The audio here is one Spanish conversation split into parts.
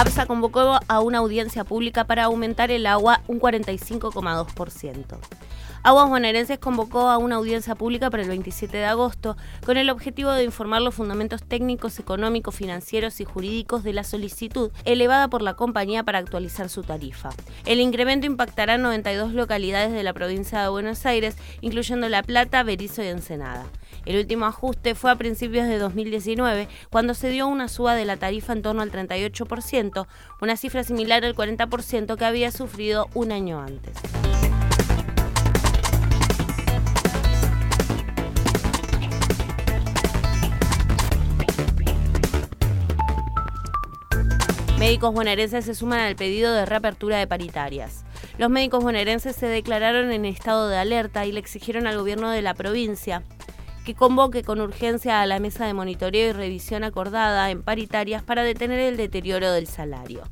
APSA convocó a una audiencia pública para aumentar el agua un 45,2%. Aguas Bonaerenses convocó a una audiencia pública para el 27 de agosto con el objetivo de informar los fundamentos técnicos, económicos, financieros y jurídicos de la solicitud elevada por la compañía para actualizar su tarifa. El incremento impactará 92 localidades de la provincia de Buenos Aires, incluyendo La Plata, Berizo y Ensenada. El último ajuste fue a principios de 2019, cuando se dio una suba de la tarifa en torno al 38%, una cifra similar al 40% que había sufrido un año antes. Médicos bonaerenses se suman al pedido de reapertura de paritarias. Los médicos bonaerenses se declararon en estado de alerta y le exigieron al gobierno de la provincia que convoque con urgencia a la mesa de monitoreo y revisión acordada en paritarias para detener el deterioro del salario.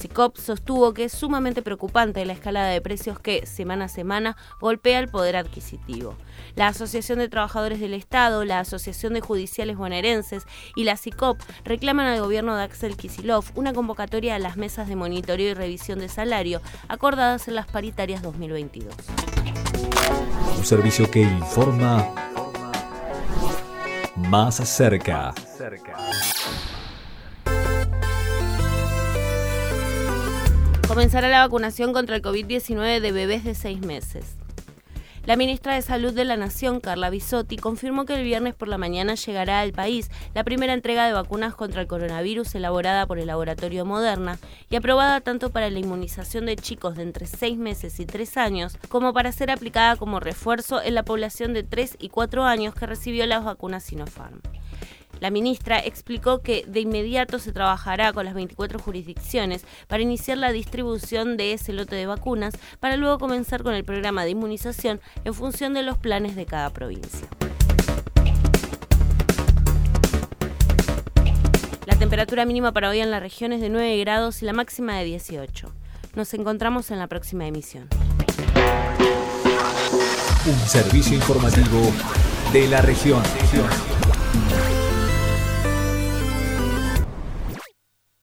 SICOP sostuvo que es sumamente preocupante la escalada de precios que, semana a semana, golpea el poder adquisitivo. La Asociación de Trabajadores del Estado, la Asociación de Judiciales Bonaerenses y la SICOP reclaman al gobierno de Axel Kisilov una convocatoria a las mesas de monitoreo y revisión de salario acordadas en las paritarias 2022. Un servicio que informa más cerca. Comenzará la vacunación contra el COVID-19 de bebés de seis meses. La ministra de Salud de la Nación, Carla Bisotti, confirmó que el viernes por la mañana llegará al país la primera entrega de vacunas contra el coronavirus elaborada por el laboratorio Moderna y aprobada tanto para la inmunización de chicos de entre 6 meses y 3 años como para ser aplicada como refuerzo en la población de 3 y 4 años que recibió las vacunas Sinopharm. La ministra explicó que de inmediato se trabajará con las 24 jurisdicciones para iniciar la distribución de ese lote de vacunas para luego comenzar con el programa de inmunización en función de los planes de cada provincia. La temperatura mínima para hoy en la región es de 9 grados y la máxima de 18. Nos encontramos en la próxima emisión. Un servicio informativo de la región.